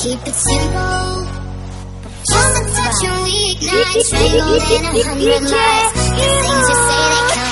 Keep it simple. Just a touch and we ignite. Tangled in a hundred lies. The things you say they come.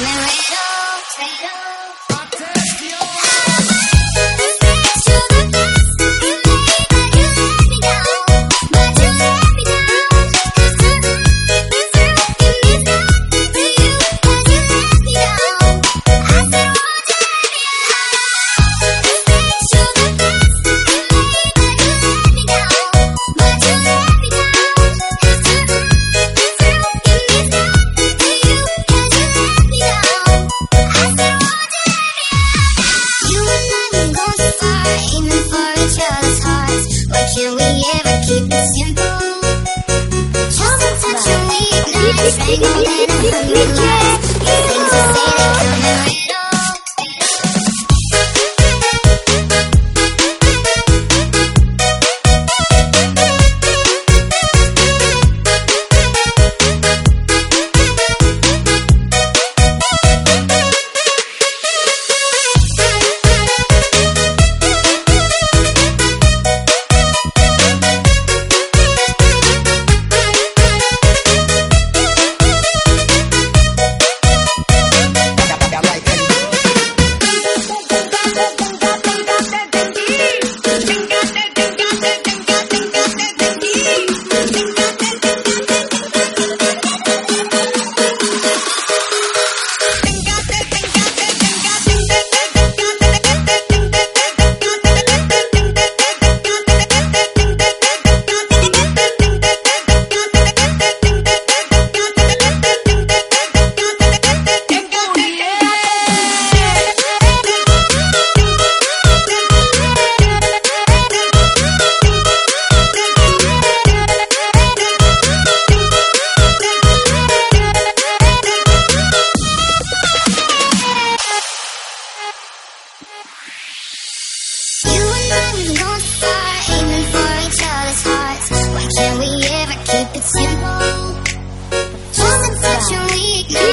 Can we ever keep it simple? Just a touch of weakness, strangle that I'm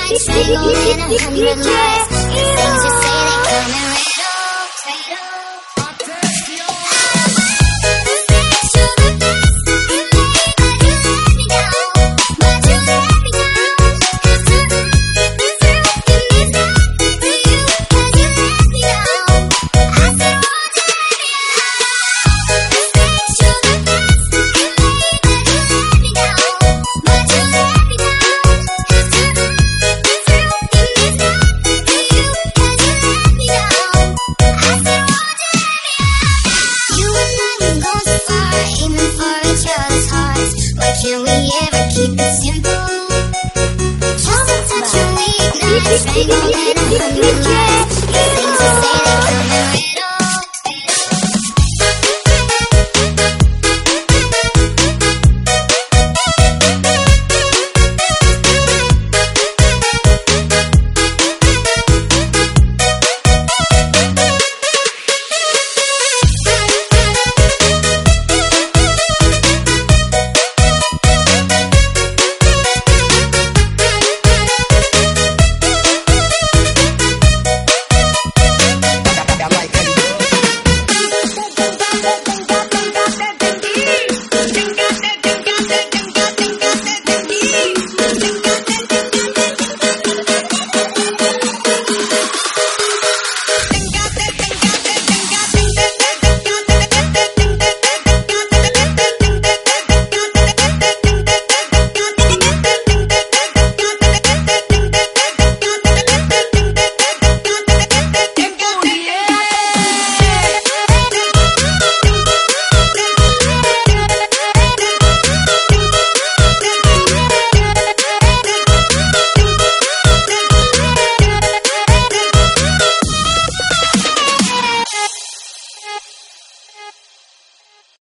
nights, I'm going a hundred. Simple. Chocolate's such a late night. Spangled and a hundred cats.